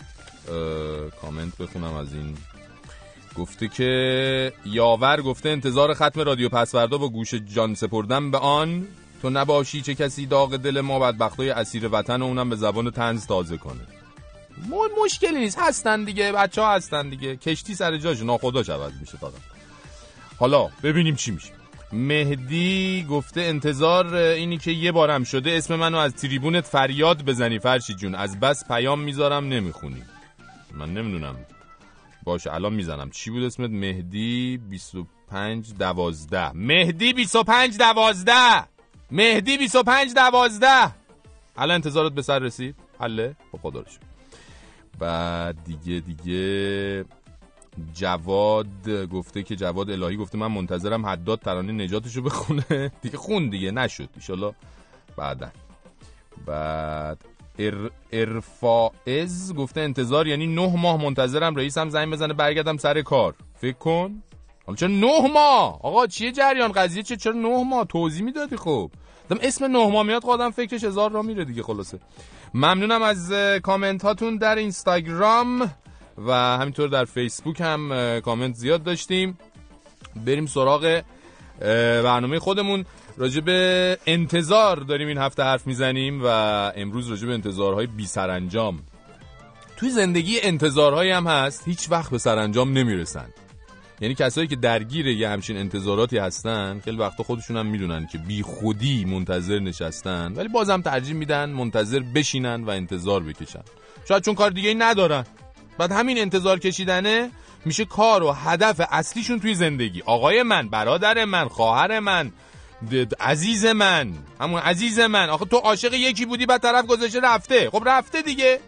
کامنت بخونم از این. گفته که یاور گفته انتظار ختم رادیو پسوردا با گوش جان سپردن به آن. تو نباشی چه کسی داغ دل ما بدبختای اسیر وطن و اونم به زبان تنز تازه کنه. مشکلی نیست. هستن دیگه بچه ها هستن دیگه. کشتی سر جاش ناخدا عوض میشه فقط. حالا ببینیم چی میشه. مهدی گفته انتظار اینی که یه بارم شده. اسم منو از تریبونت فریاد بزنی فرشی جون. از بس پیام می‌ذارم نمی‌خونی. من نمی‌دونم. باشه الان می‌زنم. چی بود اسمت؟ مهدی 25 دوازده. مهدی 25 دوازده. مهدی 25 دوازده. الان انتظارت به سر رسید. حله. خب خدا بعد دیگه دیگه جواد گفته که جواد الهی گفته من منتظرم حداد ترانه نجاتشو بخونه. <laughs> دیگه خون دیگه نشد. ایشالا بعدا بعد ار ارفائز گفته انتظار یعنی نه ماه منتظرم رئیسم زنگ بزنه برگردم سر کار. فکر کن. حالا چرا نه ماه؟ آقا چیه جریان؟ قضیه چه؟ چرا نه ماه؟ توضیح می‌دادی خب. اسم نه ماه میاد خودم فکرش هزار را میره دیگه خلاصه. ممنونم از کامنت هاتون در اینستاگرام و همینطور در فیسبوک هم کامنت زیاد داشتیم. بریم سراغ برنامه خودمون. راجع به انتظار داریم این هفته حرف می‌زنیم و امروز راجع به انتظارهای بی سرانجام. توی زندگی انتظارهایی هم هست هیچ وقت به سرانجام نمی‌رسند یعنی کسایی که درگیر یه همچین انتظاراتی هستن خیلی وقتا خودشون هم می‌دونن که بی خودی منتظر نشستن ولی بازم ترجیح میدن منتظر بشینن و انتظار بکشن. شاید چون کار دیگه ای ندارن. بعد همین انتظار کشیدنه میشه کار و هدف اصلیشون توی زندگی. آقای من برادر من خواهر من عزیز من همون عزیز من. آخه تو عاشق یکی بودی بعد طرف گذاشته رفته. خب رفته دیگه.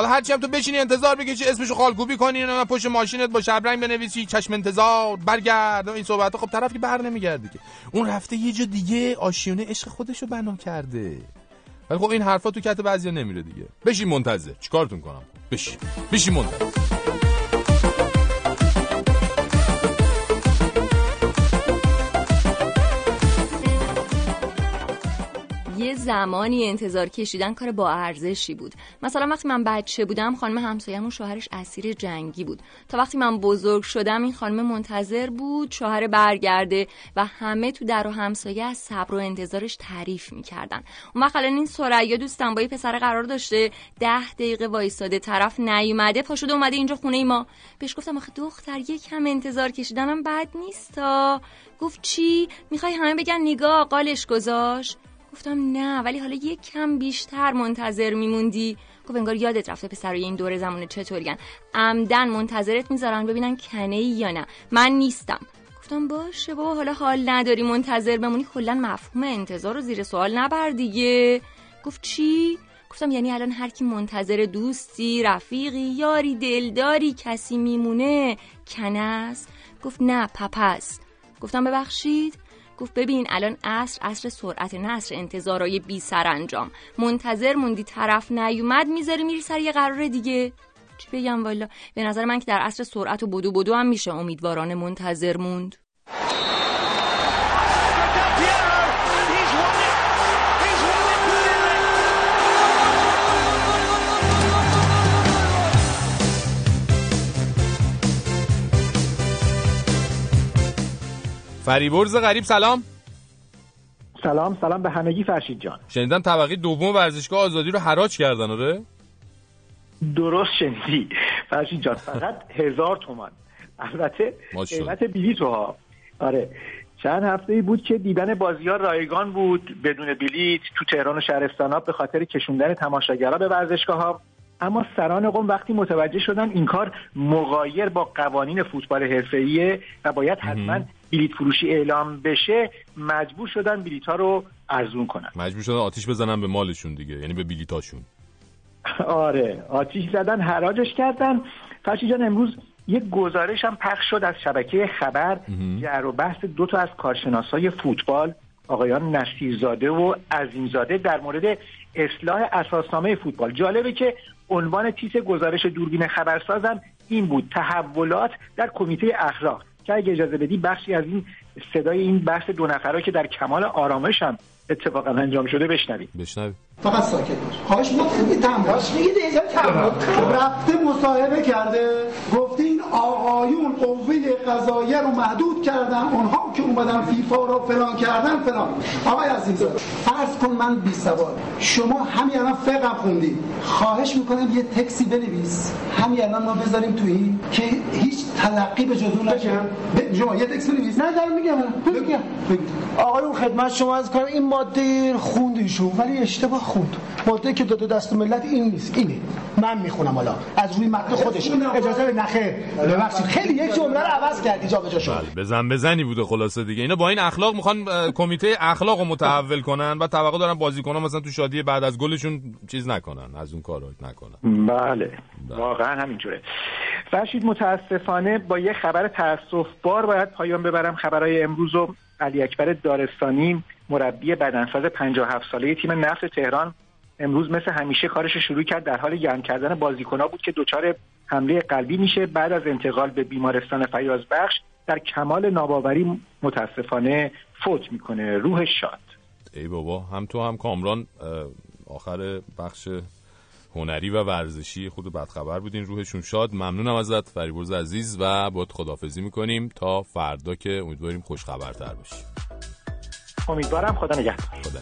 حالا هرچی هم تو بشینی انتظار بکشی اسمشو خالکوبی کنی نه پشت ماشینت با شبرنگ بنویسی چشم انتظار برگرد. این صحبت خب طرف که بر نمیگرده که. اون رفته یه جا دیگه آشیونه عشق خودشو بنا کرده. ولی خب این حرفا تو کت بعضیا نمیره دیگه. بشین منتظر. چیکارتون کنم؟ بشین. بشین منتظر. زمانی انتظار کشیدن کار با ارزشی بود. مثلا وقتی من بچه بودم خانم همسایه‌مون شوهرش اسیر جنگی بود. تا وقتی من بزرگ شدم این خانم منتظر بود شوهر برگرده و همه تو در و همسایه از صبر و انتظارش تعریف می‌کردن. اون وقت این سریا دوستم با یه پسر قرار داشته ده دقیقه وایساده طرف نیومده پا شده اومده اینجا خونه ای ما. بهش گفتم آخه دختر یکم انتظار کشیدنم بد نیستا گفت چی؟ می‌خوای همه بگن نگاه قالش گذاشت؟ گفتم نه ولی حالا یه کم بیشتر منتظر میموندی. گفت انگار یادت رفته پسرای این دوره زمانه چطورین عمدن منتظرت می‌ذارن ببینن کنه یا نه. من نیستم. گفتم باشه بابا حالا حال نداری منتظر بمونی. کلا مفهوم انتظار رو زیر سوال نبر دیگه. گفت چی؟ گفتم یعنی الان هر کی منتظر دوستی رفیقی یاری دلداری کسی میمونه کنس گفت نه پپس. گفتم ببخشید. گفت ببین الان عصر عصر سرعت نه عصر انتظارای بی انجام. منتظر موندی طرف نیومد می‌ذاری میری سر یه قرار دیگه. چی بگم والا؟ به نظر من که در عصر سرعت و بدو بدو هم میشه امیدوارانه منتظر موند. فریبرز غریب سلام. سلام سلام به همگی فرشید جان. شنیدم طبقه دوم ورزشگاه آزادی رو حراج کردن آره؟ درست شنیدی. فرشید جان فقط هزار تومان. البته قیمت بلیط ها. آره. چند هفته ای بود که دیدن بازی ها رایگان بود بدون بلیط تو تهران و شهرستان ها به خاطر کشوندن تماشاگرها به ورزشگاه ها. اما سران قوم وقتی متوجه شدن این کار مغایر با قوانین فوتبال حرفه‌ایه و باید حتما بلیت فروشی اعلام بشه مجبور شدن بلیت ها رو ارزون کنن. مجبور شدن آتیش بزنن به مالشون دیگه یعنی به بلیتاشون آره آتیش زدن حراجش کردن. فرشی جان امروز یک گزارش هم پخش شد از شبکه خبر جر و بحث دو تا از کارشناسای فوتبال آقایان نصیرزاده و عظیمزاده در مورد اصلاح اساسنامه فوتبال. جالبه که عنوان تیتر گزارش دوربین خبرسازم این بود تحولات در کمیته اخلاق. که اگه اجازه بدی بخشی از این صدای این بحث دو نفره که در کمال آرامش هم اتفاقا انجام شده بشنوید بشنوید فقط ساکت باش. خواهش می‌کنم. تماش میگید اینجا رفته مصاحبه کرده. گفته این آقایون قوه قضاییه رو محدود کردن اونها که اومدن فیفا رو فلان کردن فلان. آقای عزیز فرض کن من بی سوال. شما همین الان فقه خوندید خواهش می‌کنم یه تکسی بنویس. همین الان ما بذاریم توی که هیچ تلقی به جدول نشه. شما یه تکس بنویس. نه دارم میگم. آقایون خدمت شما از کار این ماده خوندیشون ولی اشتباه خوند. ماده که داده دست ملت این نیست اینه. من می‌خونم حالا. از روی متن خودش. اجازه نخه ببخشید خیلی یک جمله رو عوض کردی جا به جا شد. بله، بزن بزنی بوده خلاصه دیگه. اینا با این اخلاق می‌خوان کمیته اخلاق رو متحول کنن و توقع دارن بازیکنان مثلا تو شادی بعد از گلشون چیز نکنن از اون کارا نکنن. بله, بله. واقعا همینجوره. فرشید متاسفانه با یه خبر تاسف بار باید پایان ببرم. خبرهای امروز و علی اکبر دارستانی مربی بدنساز 57 ساله تیم نفت تهران امروز مثل همیشه کارش شروع کرد در حال گرم کردن بازیکنها بود که دچار حمله قلبی میشه بعد از انتقال به بیمارستان فیاض بخش در کمال ناباوری متاسفانه فوت می‌کنه روح شاد. ای بابا هم تو هم کامران آخر بخش هنری و ورزشی خود بدخبر بودین روحشون شاد. ممنونم ازت فریبرز عزیز و باید خدافزی می‌کنیم تا فردا که امیدواریم خوشخبرتر باشیم امیدوارم. خدا نگهدار. خدا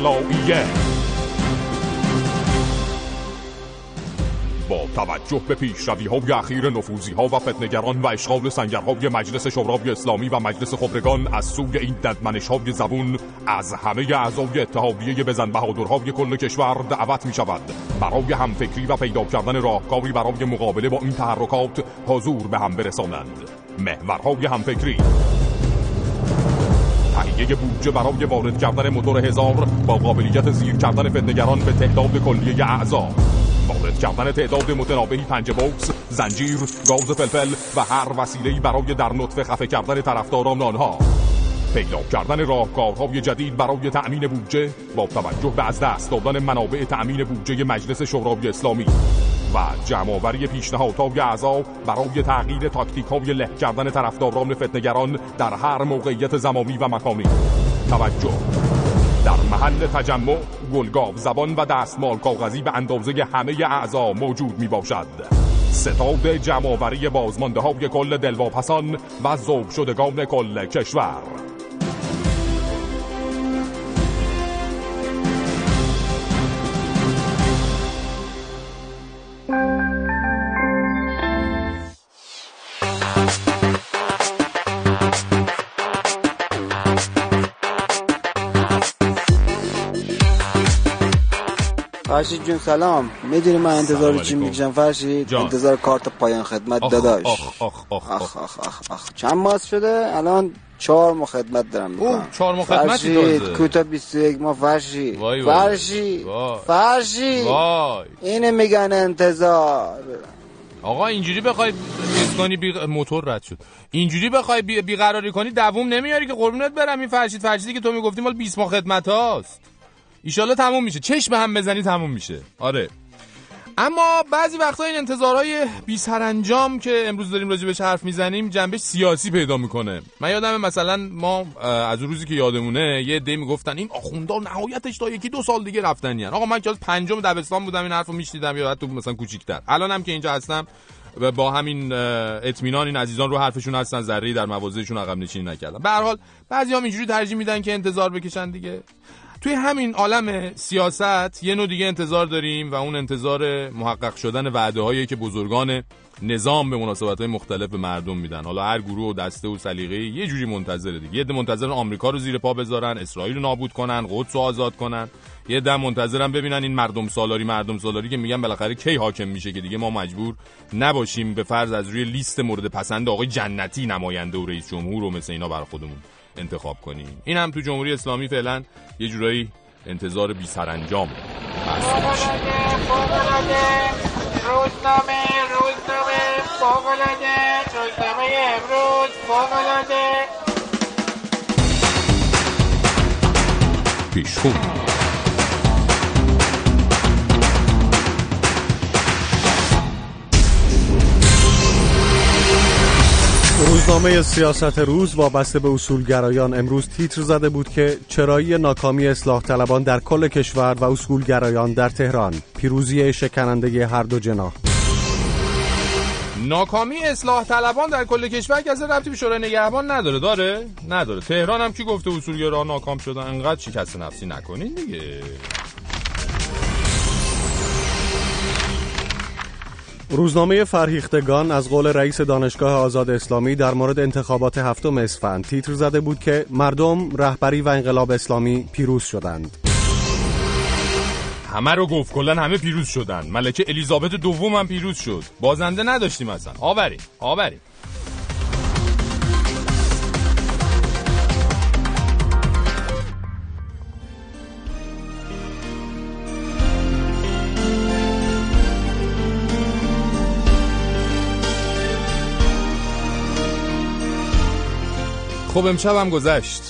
اطلاعیه با توجه به پیشروی های اخیر نفوزی ها و فتنگران و اشغال سنگرهای مجلس شورای اسلامی و مجلس خبرگان از سوی این ددمنش های زبون از همه اعضای اتحادیه بزن بهادرهای کل کشور دعوت می شود. برای همفکری و پیدا کردن راهکاری برای مقابله با این تحرکات حضور به هم برسانند. محورهای همفکری تهیه بودجه برای وارد کردن موتور هزار با قابلیت زیر کردن فتنگران به تعداد کلیه اعضا. وارد کردن تعداد متنابهی پنج بوکس زنجیر گاز فلفل و هر وسیله‌ای برای در نطفه خفه کردن طرفداران آنها. پیدا کردن راهکارهای جدید برای تأمین بودجه با توجه به از دست دادن منابع تأمین بودجه مجلس شورای اسلامی. و جمعآوری پیشنهادهای اعضا برای تغییر تاکتیک های له کردن طرفداران فتنگران در هر موقعیت زمانی و مکانی. توجه. در محل تجمع گلگاو زبان و دستمال کاغذی به اندازه همه اعضا موجود می باشد ستاد جمعآوری بازمانده های کل دلواپسان و زوب شدگان کل کشور. فرشید جون سلام. می‌دونی من انتظار چی می‌کشم؟ فرشید انتظار کارت پایان خدمت داداش. آخ آخ آخ آخ آخ. آخ آخ چند ماه شده؟ الان چهار ماه خدمت دارم می‌کنم. چهار ماه خدمتی فرشید کوتا 21 ماه. فرشید. وای وای. فرشید. وای. فرشید. وای. اینه میگن انتظار. آقا اینجوری بخوای کنی بی... موتور رد شد. اینجوری بخوای بی... بیقراری کنی دووم نمیاری که قربونت برم. این فرشید فرشیدی که تو می‌گفتی مال 20 ماه خدمت هاست. ایشالله تموم میشه. چشم هم بزنی تموم میشه. آره. اما بعضی وقتا این انتظارهای بی سرانجام که امروز داریم راجع بهش حرف می‌زنیم جنبش سیاسی پیدا می‌کنه. من یادم مثلا ما از روزی که یادمونه یه عده می‌گفتن این آخوندا نهایتش تا یکی دو سال دیگه رفتن یعنی آقا من که از پنجم دبستان بودم این حرفو میشنیدم یا حتی مثلا کوچیک‌تر. الانم که اینجا هستم و با همین اطمینان این عزیزان رو حرفشون هستن ذره در مواضعشون عقب نشینی نکردن. به هر حال بعضیام اینجوری ترجیح میدن که انتظار بکشن دیگه. توی همین عالم سیاست یه نوع دیگه انتظار داریم و اون انتظار محقق شدن وعده هایی که بزرگان نظام به مناسبت های مختلف به مردم میدن. حالا هر گروه و دسته و سلیقه یه جوری منتظره دیگه. یه منتظر آمریکا رو زیر پا بذارن اسرائیل رو نابود کنن قدس رو آزاد کنن. یه ده منتظرم ببینن این مردم سالاری مردم سالاری که میگن بالاخره کی حاکم میشه که دیگه ما مجبور نباشیم به فرض از روی لیست مورد پسند آقای جنتی نماینده و رئیس جمهور و مثل اینا بر خودمون انتخاب کنیم این هم تو جمهوری اسلامی فعلا یه جورایی انتظار بی سرانجام فوقلاده پیشخون روزنامه سیاست روز وابسته به اصولگرایان امروز تیتر زده بود که چرایی ناکامی اصلاح طلبان در کل کشور و اصولگرایان در تهران. پیروزی شکننده هر دو جناح. ناکامی اصلاح طلبان در کل کشور که از ربطی به شورای نگهبان نداره. داره؟ نداره. تهران هم کی گفته اصولگرا ناکام شدن انقدر شکست نفسی نکنین دیگه. روزنامه فرهیختگان از قول رئیس دانشگاه آزاد اسلامی در مورد انتخابات هفتم اسفند تیتر زده بود که مردم رهبری و انقلاب اسلامی پیروز شدند. همه رو گفت کلا همه پیروز شدن. ملکه الیزابت دوم هم پیروز شد. بازنده نداشتیم اصلا. آوریم آوریم. خب امشب هم گذشت.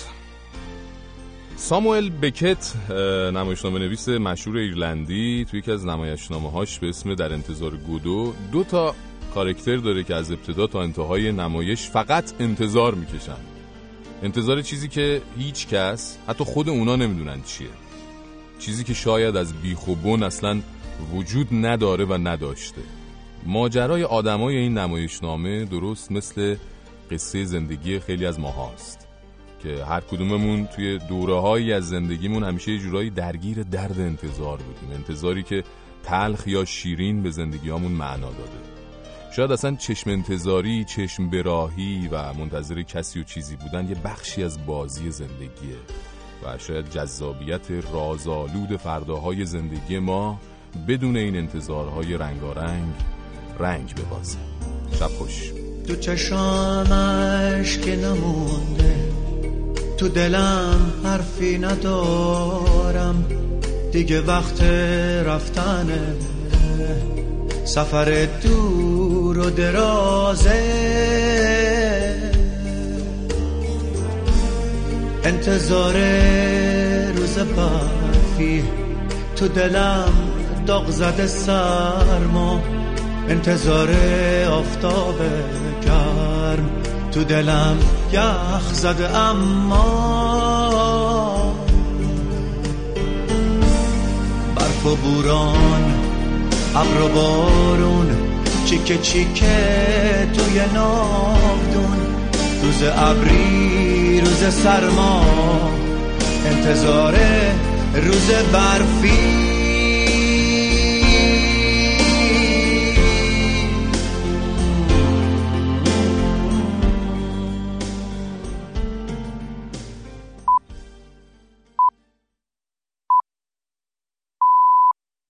ساموئل بکت نمایشنامه نویس مشهور ایرلندی توی یکی از نمایشنامه هاش به اسم در انتظار گودو دو تا کارکتر داره که از ابتدا تا انتهای نمایش فقط انتظار می‌کشن. انتظار چیزی که هیچ کس حتی خود اونا نمی‌دونن چیه. چیزی که شاید از بیخوبون اصلا وجود نداره و نداشته. ماجرای آدمای این نمایشنامه درست مثل قصه زندگی خیلی از ما هاست که هر کدوممون توی دوره هایی از زندگیمون همیشه جورایی درگیر درد انتظار بودیم. انتظاری که تلخ یا شیرین به زندگیامون معنا داده. شاید اصلا چشم انتظاری، چشم براهی و منتظر کسی و چیزی بودن یه بخشی از بازی زندگیه و شاید جذابیت رازآلود فرداهای زندگی ما بدون این انتظارهای رنگارنگ رنگ ببازه. شب خوش. تو چشامش که نمونده. تو دلم حرفی ندارم. دیگه وقت رفتنه. سفر دور و درازه. انتظار روز برفی. تو دلم داغ زده سرما. انتظار آفتاب گرم تو دلم یخ زده اما برف و بوران ابر و بارون چیکه چیکه توی ناودون. روز ابری روز سرما انتظار روز برفی.